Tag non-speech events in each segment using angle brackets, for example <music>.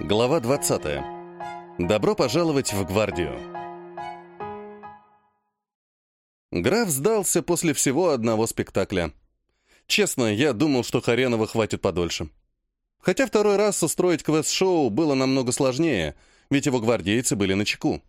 Глава 20. Добро пожаловать в гвардию. Граф сдался после всего одного спектакля. Честно, я думал, что Харенова хватит подольше. Хотя второй раз устроить квест-шоу было намного сложнее, ведь его гвардейцы были на чеку.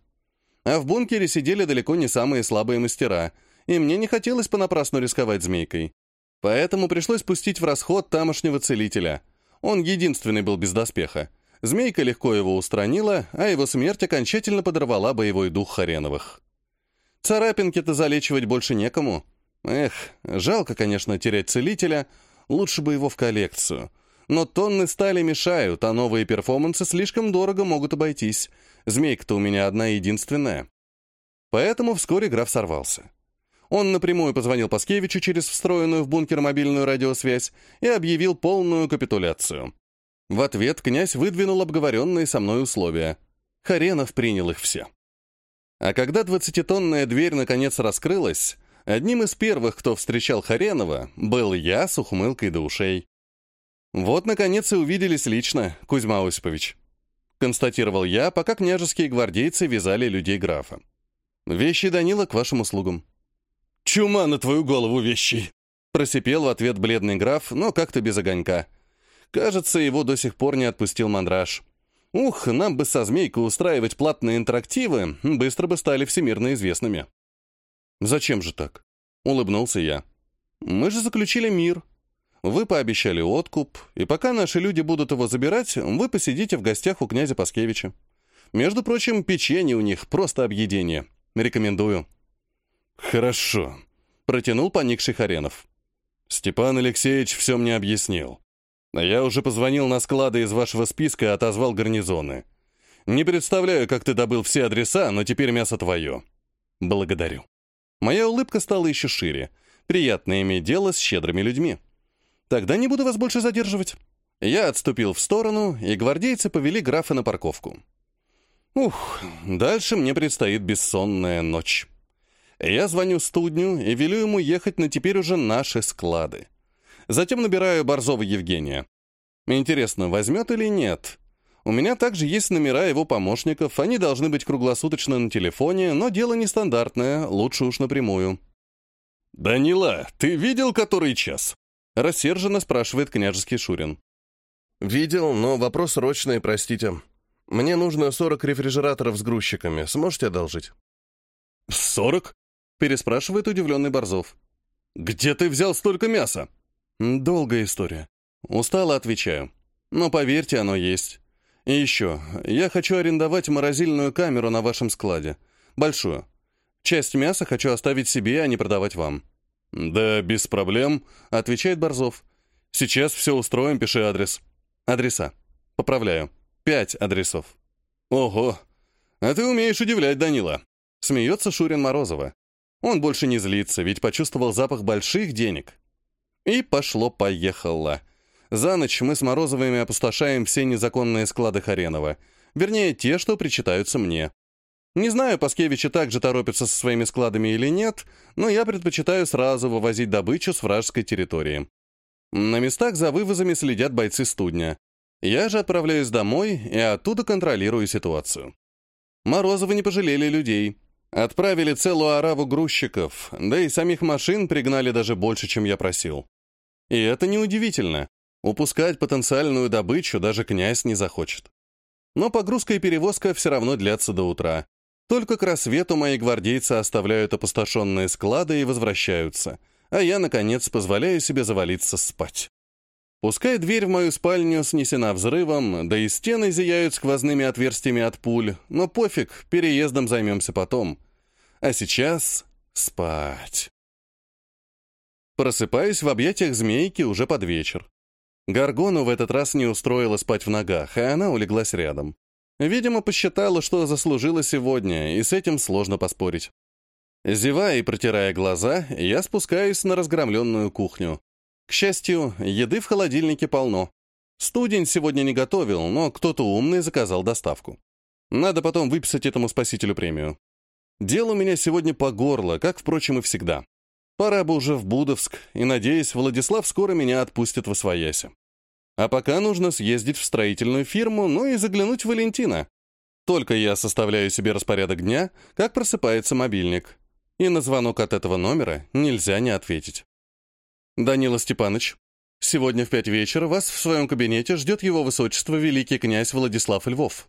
А в бункере сидели далеко не самые слабые мастера, и мне не хотелось понапрасну рисковать змейкой. Поэтому пришлось пустить в расход тамошнего целителя. Он единственный был без доспеха. Змейка легко его устранила, а его смерть окончательно подорвала боевой дух Хареновых. Царапинки-то залечивать больше некому. Эх, жалко, конечно, терять целителя, лучше бы его в коллекцию. Но тонны стали мешают, а новые перформансы слишком дорого могут обойтись. Змейка-то у меня одна единственная. Поэтому вскоре граф сорвался. Он напрямую позвонил Паскевичу через встроенную в бункер мобильную радиосвязь и объявил полную капитуляцию. В ответ князь выдвинул обговоренные со мной условия. Харенов принял их все. А когда двадцатитонная дверь наконец раскрылась, одним из первых, кто встречал Харенова, был я с ухмылкой до ушей. «Вот, наконец, и увиделись лично, Кузьма Осипович», констатировал я, пока княжеские гвардейцы вязали людей графа. «Вещи Данила к вашим услугам». «Чума на твою голову вещей!» Просипел в ответ бледный граф, но как-то без огонька. Кажется, его до сих пор не отпустил мандраж. Ух, нам бы со змейкой устраивать платные интерактивы, быстро бы стали всемирно известными. «Зачем же так?» — улыбнулся я. «Мы же заключили мир. Вы пообещали откуп, и пока наши люди будут его забирать, вы посидите в гостях у князя Паскевича. Между прочим, печенье у них просто объедение. Рекомендую». «Хорошо», — протянул поникший Харенов. «Степан Алексеевич все мне объяснил. Я уже позвонил на склады из вашего списка и отозвал гарнизоны. Не представляю, как ты добыл все адреса, но теперь мясо твое». «Благодарю». Моя улыбка стала еще шире. Приятно иметь дело с щедрыми людьми. «Тогда не буду вас больше задерживать». Я отступил в сторону, и гвардейцы повели графа на парковку. Ух, дальше мне предстоит бессонная ночь. Я звоню студню и велю ему ехать на теперь уже наши склады. Затем набираю Борзова Евгения. Интересно, возьмет или нет? У меня также есть номера его помощников, они должны быть круглосуточно на телефоне, но дело нестандартное, лучше уж напрямую. «Данила, ты видел который час?» Рассерженно спрашивает княжеский Шурин. «Видел, но вопрос срочный, простите. Мне нужно 40 рефрижераторов с грузчиками. Сможете одолжить?» «Сорок?» Переспрашивает удивленный Борзов. «Где ты взял столько мяса?» «Долгая история. Устало отвечаю. Но поверьте, оно есть. И еще, я хочу арендовать морозильную камеру на вашем складе. Большую. Часть мяса хочу оставить себе, а не продавать вам». «Да, без проблем», — отвечает Борзов. «Сейчас все устроим, пиши адрес». «Адреса. Поправляю. Пять адресов». «Ого! А ты умеешь удивлять, Данила!» Смеется Шурин Морозова. Он больше не злится, ведь почувствовал запах больших денег. И пошло-поехало. За ночь мы с Морозовыми опустошаем все незаконные склады Харенова. Вернее, те, что причитаются мне. Не знаю, Паскевичи также торопятся со своими складами или нет, но я предпочитаю сразу вывозить добычу с вражеской территории. На местах за вывозами следят бойцы студня. Я же отправляюсь домой и оттуда контролирую ситуацию. Морозовы не пожалели людей. Отправили целую ораву грузчиков, да и самих машин пригнали даже больше, чем я просил. И это неудивительно. Упускать потенциальную добычу даже князь не захочет. Но погрузка и перевозка все равно длятся до утра. Только к рассвету мои гвардейцы оставляют опустошенные склады и возвращаются, а я, наконец, позволяю себе завалиться спать. Пускай дверь в мою спальню снесена взрывом, да и стены зияют сквозными отверстиями от пуль, но пофиг, переездом займемся потом. А сейчас спать. Просыпаюсь в объятиях змейки уже под вечер. Гаргону в этот раз не устроила спать в ногах, и она улеглась рядом. Видимо, посчитала, что заслужила сегодня, и с этим сложно поспорить. Зевая и протирая глаза, я спускаюсь на разгромленную кухню. К счастью, еды в холодильнике полно. Студень сегодня не готовил, но кто-то умный заказал доставку. Надо потом выписать этому спасителю премию. Дело у меня сегодня по горло, как, впрочем, и всегда. Пора бы уже в Будовск, и, надеюсь, Владислав скоро меня отпустит во свояси. А пока нужно съездить в строительную фирму, ну и заглянуть в Валентина. Только я составляю себе распорядок дня, как просыпается мобильник. И на звонок от этого номера нельзя не ответить. «Данила Степанович, сегодня в пять вечера вас в своем кабинете ждет его высочество великий князь Владислав Львов».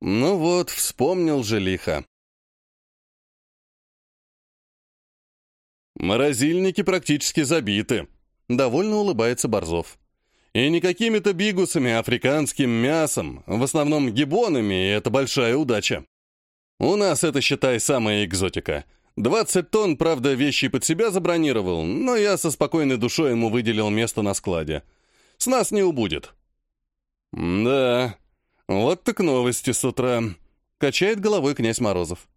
Ну вот, вспомнил же лихо. «Морозильники практически забиты», — довольно улыбается Борзов. «И не какими-то бигусами, а африканским мясом, в основном гибонами, и это большая удача. У нас это, считай, самая экзотика. 20 тонн, правда, вещи под себя забронировал, но я со спокойной душой ему выделил место на складе. С нас не убудет». «Да, вот так новости с утра», — качает головой князь Морозов.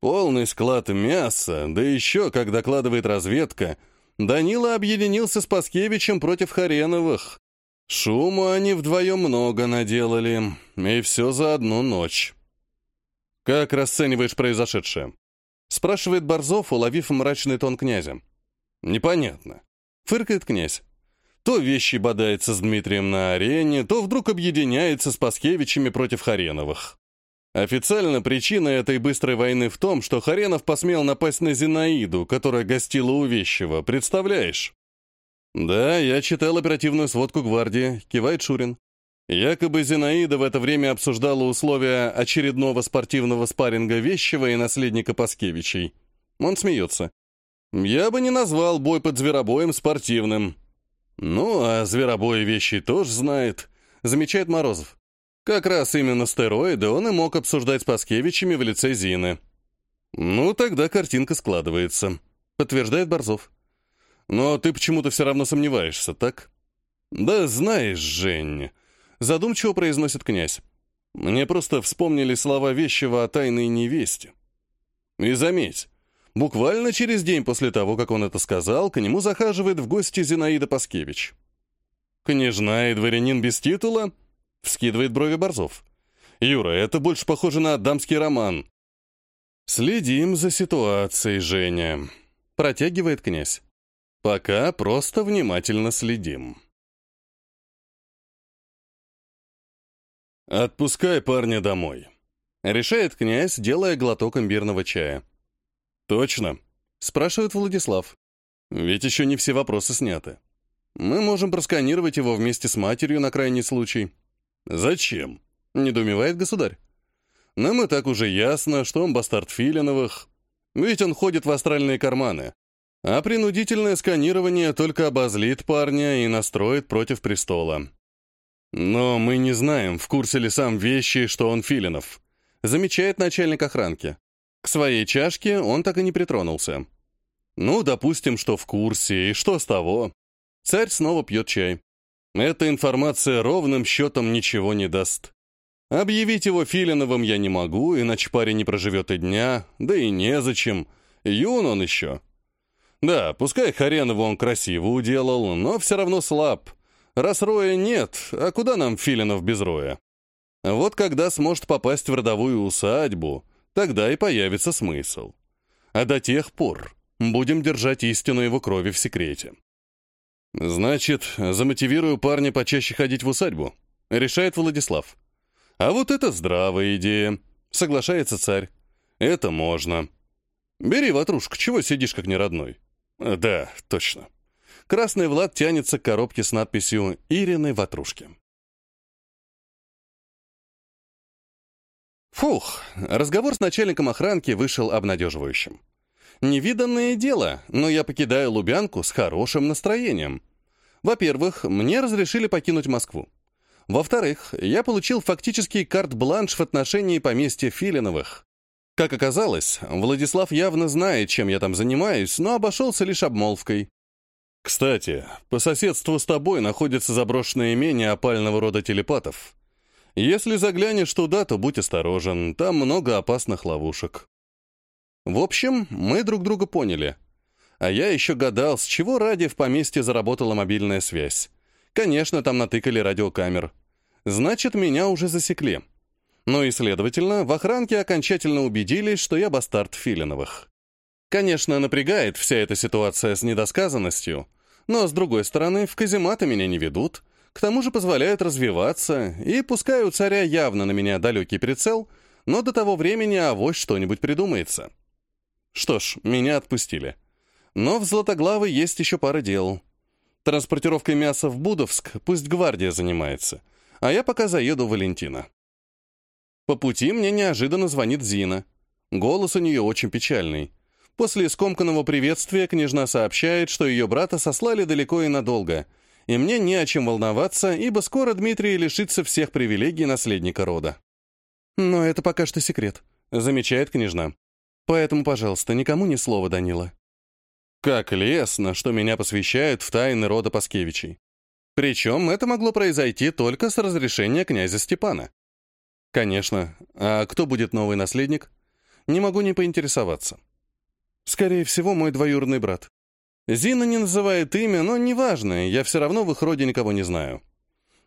Полный склад мяса, да еще, как докладывает разведка, Данила объединился с Паскевичем против Хареновых. Шуму они вдвоем много наделали, и все за одну ночь. «Как расцениваешь произошедшее?» — спрашивает Борзов, уловив мрачный тон князя. «Непонятно», — фыркает князь. То вещи бодается с Дмитрием на арене, то вдруг объединяется с Паскевичами против Хареновых. Официально причина этой быстрой войны в том, что Харенов посмел напасть на Зинаиду, которая гостила у Вещева, представляешь? Да, я читал оперативную сводку гвардии, кивает Шурин. Якобы Зинаида в это время обсуждала условия очередного спортивного спарринга Вещева и наследника Паскевичей. Он смеется. Я бы не назвал бой под зверобоем спортивным. Ну, а зверобой вещи тоже знает, замечает Морозов. Как раз именно стероиды он и мог обсуждать с Паскевичами в лице Зины. «Ну, тогда картинка складывается», — подтверждает Борзов. «Но ты почему-то все равно сомневаешься, так?» «Да знаешь, Жень», — задумчиво произносит князь. «Мне просто вспомнили слова Вещева о тайной невесте. И заметь, буквально через день после того, как он это сказал, к нему захаживает в гости Зинаида Паскевич. Княжна и дворянин без титула — Вскидывает брови Борзов. «Юра, это больше похоже на дамский роман». «Следим за ситуацией, Женя», — протягивает князь. «Пока просто внимательно следим». «Отпускай парня домой», — решает князь, делая глоток имбирного чая. «Точно?» — спрашивает Владислав. «Ведь еще не все вопросы сняты. Мы можем просканировать его вместе с матерью на крайний случай». «Зачем?» — недоумевает государь. «Нам и так уже ясно, что он бастард Филиновых, ведь он ходит в астральные карманы, а принудительное сканирование только обозлит парня и настроит против престола. Но мы не знаем, в курсе ли сам вещи, что он Филинов», — замечает начальник охранки. К своей чашке он так и не притронулся. «Ну, допустим, что в курсе, и что с того?» Царь снова пьет чай. Эта информация ровным счетом ничего не даст. Объявить его Филиновым я не могу, иначе парень не проживет и дня, да и незачем. Юн он еще. Да, пускай Харенову он красиво уделал, но все равно слаб. Раз роя нет, а куда нам Филинов без роя? Вот когда сможет попасть в родовую усадьбу, тогда и появится смысл. А до тех пор будем держать истину его крови в секрете. «Значит, замотивирую парня почаще ходить в усадьбу», — решает Владислав. «А вот это здравая идея», — соглашается царь. «Это можно». «Бери, ватрушка, чего сидишь как неродной?» «Да, точно». Красный Влад тянется к коробке с надписью «Ирины ватрушки». Фух, разговор с начальником охранки вышел обнадеживающим. Невиданное дело, но я покидаю Лубянку с хорошим настроением. Во-первых, мне разрешили покинуть Москву. Во-вторых, я получил фактический карт-бланш в отношении поместья Филиновых. Как оказалось, Владислав явно знает, чем я там занимаюсь, но обошелся лишь обмолвкой. Кстати, по соседству с тобой находится заброшенное имение опального рода телепатов. Если заглянешь туда, то будь осторожен, там много опасных ловушек. В общем, мы друг друга поняли. А я еще гадал, с чего ради в поместье заработала мобильная связь. Конечно, там натыкали радиокамер. Значит, меня уже засекли. Ну и, следовательно, в охранке окончательно убедились, что я бастард Филиновых. Конечно, напрягает вся эта ситуация с недосказанностью, но, с другой стороны, в казематы меня не ведут, К тому же позволяют развиваться, и пускай у царя явно на меня далекий прицел, но до того времени авось что-нибудь придумается. Что ж, меня отпустили. Но в Златоглавой есть еще пара дел. Транспортировкой мяса в Будовск пусть гвардия занимается, а я пока заеду в Валентина. По пути мне неожиданно звонит Зина. Голос у нее очень печальный. После скомканного приветствия княжна сообщает, что ее брата сослали далеко и надолго, и мне не о чем волноваться, ибо скоро Дмитрий лишится всех привилегий наследника рода. «Но это пока что секрет», — замечает княжна. «Поэтому, пожалуйста, никому ни слова, Данила». Как лестно, что меня посвящают в тайны рода Паскевичей. Причем это могло произойти только с разрешения князя Степана. Конечно. А кто будет новый наследник? Не могу не поинтересоваться. Скорее всего, мой двоюродный брат. Зина не называет имя, но неважно, я все равно в их роде никого не знаю.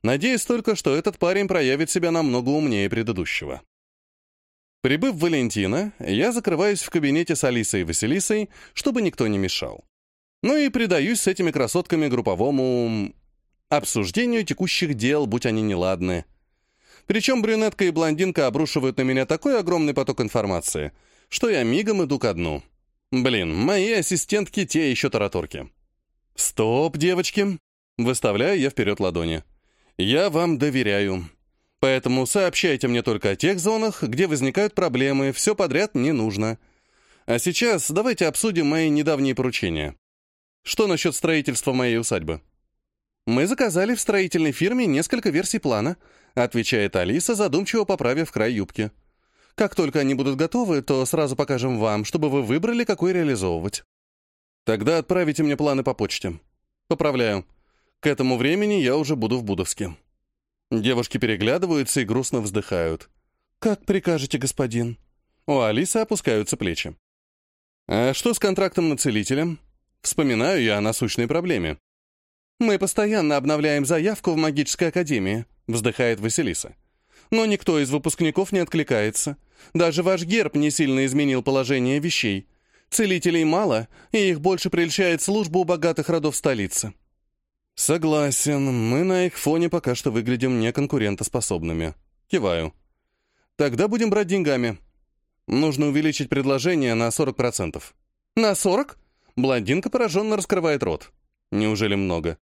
Надеюсь только, что этот парень проявит себя намного умнее предыдущего. Прибыв в Валентина, я закрываюсь в кабинете с Алисой и Василисой, чтобы никто не мешал. Ну и предаюсь с этими красотками групповому... обсуждению текущих дел, будь они неладны. Причем брюнетка и блондинка обрушивают на меня такой огромный поток информации, что я мигом иду ко дну. Блин, мои ассистентки те еще тараторки. Стоп, девочки. Выставляю я вперед ладони. Я вам доверяю. Поэтому сообщайте мне только о тех зонах, где возникают проблемы, все подряд не нужно. А сейчас давайте обсудим мои недавние поручения. Что насчет строительства моей усадьбы? Мы заказали в строительной фирме несколько версий плана, отвечает Алиса, задумчиво поправив край юбки. Как только они будут готовы, то сразу покажем вам, чтобы вы выбрали, какой реализовывать. Тогда отправите мне планы по почте. Поправляю. К этому времени я уже буду в Будовске. Девушки переглядываются и грустно вздыхают. «Как прикажете, господин?» У Алисы опускаются плечи. «А что с контрактом на целителя?» Вспоминаю я о насущной проблеме. «Мы постоянно обновляем заявку в магической академии», вздыхает Василиса. «Но никто из выпускников не откликается. Даже ваш герб не сильно изменил положение вещей. Целителей мало, и их больше прельщает служба у богатых родов столицы». «Согласен, мы на их фоне пока что выглядим неконкурентоспособными». Киваю. «Тогда будем брать деньгами. Нужно увеличить предложение на 40%. «На 40?» Блондинка пораженно раскрывает рот. «Неужели много?»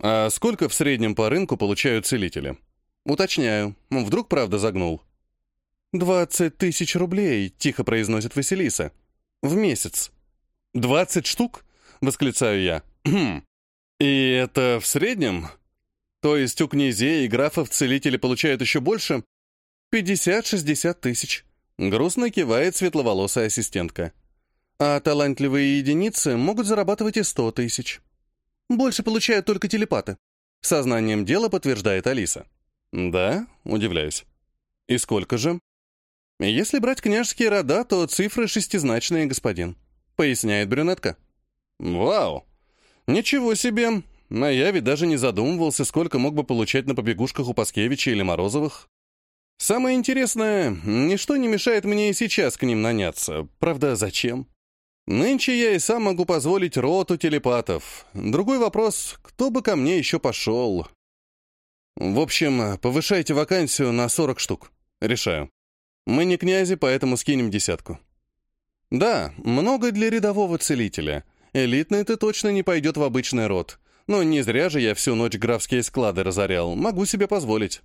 «А сколько в среднем по рынку получают целители?» «Уточняю. Вдруг правда загнул?» «Двадцать тысяч рублей», — тихо произносит Василиса. «В месяц». «Двадцать штук?» — восклицаю я. «Хм. <clears throat> И это в среднем? То есть у князей и графов целители получают еще больше? Пятьдесят-шестьдесят тысяч. Грустно кивает светловолосая ассистентка. А талантливые единицы могут зарабатывать и сто тысяч. Больше получают только телепаты. Сознанием дела подтверждает Алиса. Да, удивляюсь. И сколько же? Если брать княжеские рода, то цифры шестизначные, господин. Поясняет брюнетка. Вау! Ничего себе! А я ведь даже не задумывался, сколько мог бы получать на побегушках у Паскевича или Морозовых. Самое интересное, ничто не мешает мне и сейчас к ним наняться. Правда, зачем? Нынче я и сам могу позволить роту телепатов. Другой вопрос, кто бы ко мне еще пошел? В общем, повышайте вакансию на 40 штук. Решаю. Мы не князи, поэтому скинем десятку. Да, много для рядового целителя. Элитный ты точно не пойдет в обычный род. Но не зря же я всю ночь графские склады разорял. Могу себе позволить.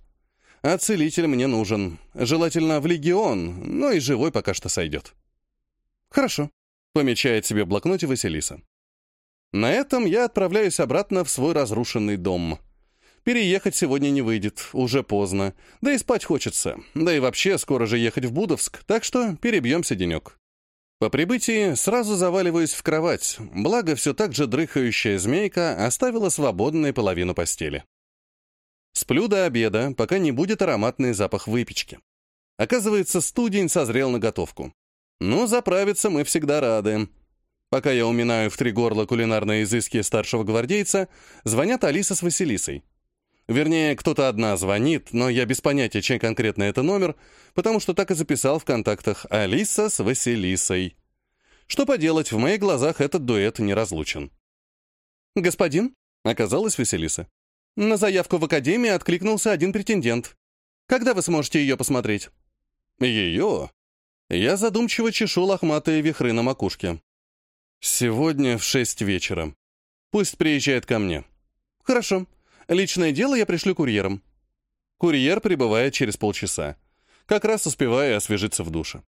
А целитель мне нужен. Желательно в легион, но и живой пока что сойдет. Хорошо. Помечает себе в блокноте Василиса. На этом я отправляюсь обратно в свой разрушенный дом. Переехать сегодня не выйдет, уже поздно. Да и спать хочется. Да и вообще, скоро же ехать в Будовск, так что перебьемся денек. По прибытии сразу заваливаюсь в кровать, благо все так же дрыхающая змейка оставила свободной половину постели. Сплю до обеда, пока не будет ароматный запах выпечки. Оказывается, студень созрел на готовку. Ну, заправиться мы всегда рады. Пока я уминаю в три горла кулинарные изыски старшего гвардейца, звонят Алиса с Василисой. Вернее, кто-то одна звонит, но я без понятия, чей конкретно это номер, потому что так и записал в контактах Алиса с Василисой. Что поделать, в моих глазах этот дуэт неразлучен. «Господин?» — оказалась Василиса. На заявку в академии откликнулся один претендент. Когда вы сможете ее посмотреть? Ее? Я задумчиво чешу лохматые вихры на макушке. Сегодня в шесть вечера. Пусть приезжает ко мне. Хорошо. Личное дело я пришлю курьером. Курьер прибывает через полчаса. Как раз успеваю освежиться в душе.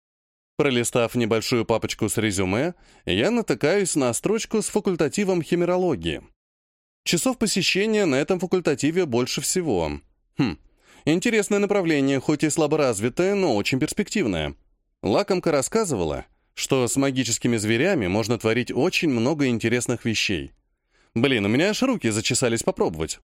Пролистав небольшую папочку с резюме, я натыкаюсь на строчку с факультативом химерологии. Часов посещения на этом факультативе больше всего. Хм, интересное направление, хоть и слаборазвитое, но очень перспективное. Лакомка рассказывала, что с магическими зверями можно творить очень много интересных вещей. Блин, у меня аж руки зачесались попробовать.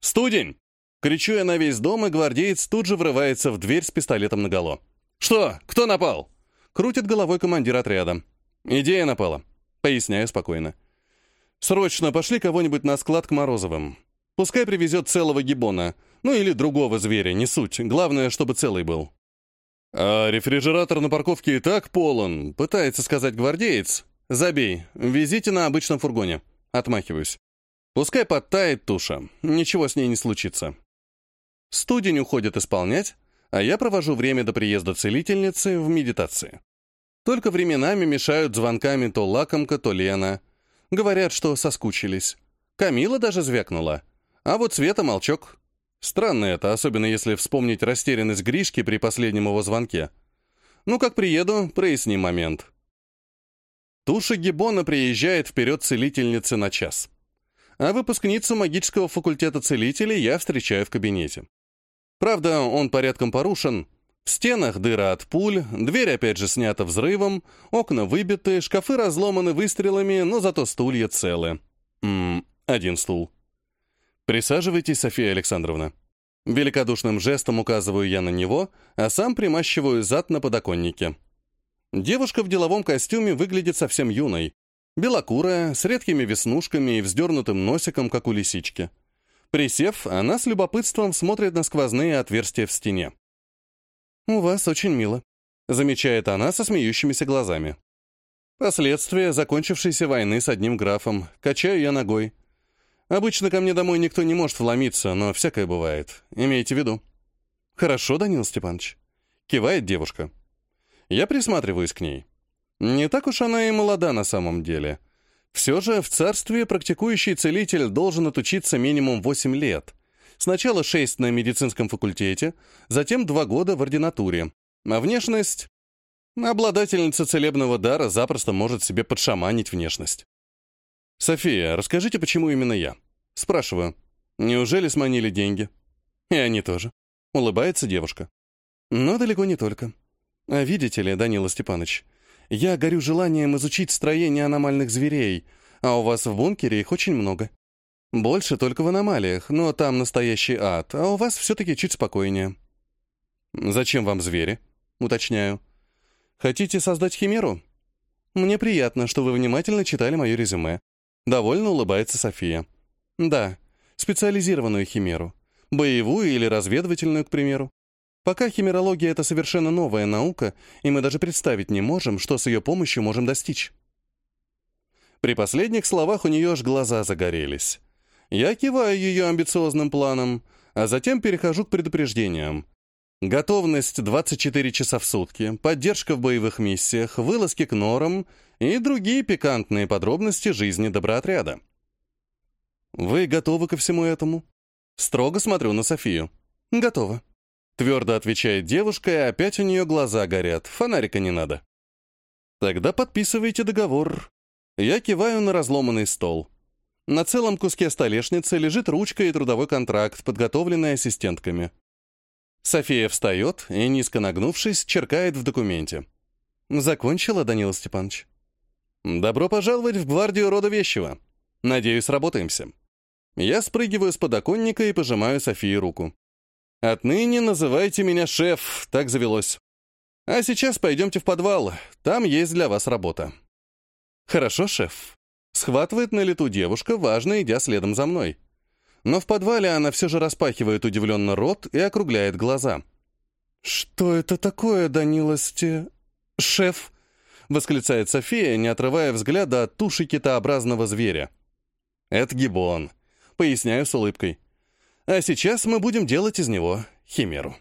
«Студень!» — кричу я на весь дом, и гвардеец тут же врывается в дверь с пистолетом наголо. «Что? Кто напал?» — крутит головой командир отряда. «Идея напала», — поясняю спокойно. Срочно пошли кого-нибудь на склад к Морозовым. Пускай привезет целого гибона. Ну или другого зверя, не суть. Главное, чтобы целый был. А рефрижератор на парковке и так полон, пытается сказать гвардеец. Забей, везите на обычном фургоне. Отмахиваюсь. Пускай подтает туша, ничего с ней не случится. Студень уходит исполнять, а я провожу время до приезда целительницы в медитации. Только временами мешают звонками то лакомка, то Лена. Говорят, что соскучились. Камила даже звякнула. А вот Света молчок. Странно это, особенно если вспомнить растерянность Гришки при последнем его звонке. Ну, как приеду, проясни момент. Туша Гибона приезжает вперед целительницы на час. А выпускницу магического факультета целителей я встречаю в кабинете. Правда, он порядком порушен. В стенах дыра от пуль, дверь опять же снята взрывом, окна выбиты, шкафы разломаны выстрелами, но зато стулья целы. Ммм, один стул. Присаживайтесь, София Александровна. Великодушным жестом указываю я на него, а сам примащиваю зад на подоконнике. Девушка в деловом костюме выглядит совсем юной. Белокурая, с редкими веснушками и вздернутым носиком, как у лисички. Присев, она с любопытством смотрит на сквозные отверстия в стене. «У вас очень мило», — замечает она со смеющимися глазами. Последствия закончившейся войны с одним графом. Качаю я ногой. Обычно ко мне домой никто не может вломиться, но всякое бывает. Имейте в виду. Хорошо, Данил Степанович. Кивает девушка. Я присматриваюсь к ней. Не так уж она и молода на самом деле. Все же в царстве практикующий целитель должен отучиться минимум 8 лет. Сначала шесть на медицинском факультете, затем два года в ординатуре. А внешность... Обладательница целебного дара запросто может себе подшаманить внешность. «София, расскажите, почему именно я?» Спрашиваю. «Неужели сманили деньги?» «И они тоже». Улыбается девушка. «Но далеко не только. А видите ли, Данила Степанович, я горю желанием изучить строение аномальных зверей, а у вас в бункере их очень много. Больше только в аномалиях, но там настоящий ад, а у вас все-таки чуть спокойнее. Зачем вам звери? Уточняю. Хотите создать химеру? Мне приятно, что вы внимательно читали мое резюме. Довольно улыбается София. Да, специализированную химеру. Боевую или разведывательную, к примеру. Пока химерология — это совершенно новая наука, и мы даже представить не можем, что с ее помощью можем достичь. При последних словах у нее аж глаза загорелись. Я киваю ее амбициозным планом, а затем перехожу к предупреждениям. Готовность 24 часа в сутки, поддержка в боевых миссиях, вылазки к норам и другие пикантные подробности жизни доброотряда. «Вы готовы ко всему этому?» Строго смотрю на Софию. «Готова», — твердо отвечает девушка, и опять у нее глаза горят, фонарика не надо. «Тогда подписывайте договор». Я киваю на разломанный стол. На целом куске столешницы лежит ручка и трудовой контракт, подготовленный ассистентками. София встает и, низко нагнувшись, черкает в документе. «Закончила, Данила Степанович?» «Добро пожаловать в гвардию рода Вещего. Надеюсь, работаемся». Я спрыгиваю с подоконника и пожимаю Софии руку. «Отныне называйте меня шеф», так завелось. «А сейчас пойдемте в подвал, там есть для вас работа». «Хорошо, шеф», Схватывает на лету девушка, важно, идя следом за мной. Но в подвале она все же распахивает удивленно рот и округляет глаза. «Что это такое, Данилости?» «Шеф!» — восклицает София, не отрывая взгляда от туши китообразного зверя. «Это гибон», Поясняю с улыбкой. А сейчас мы будем делать из него химеру.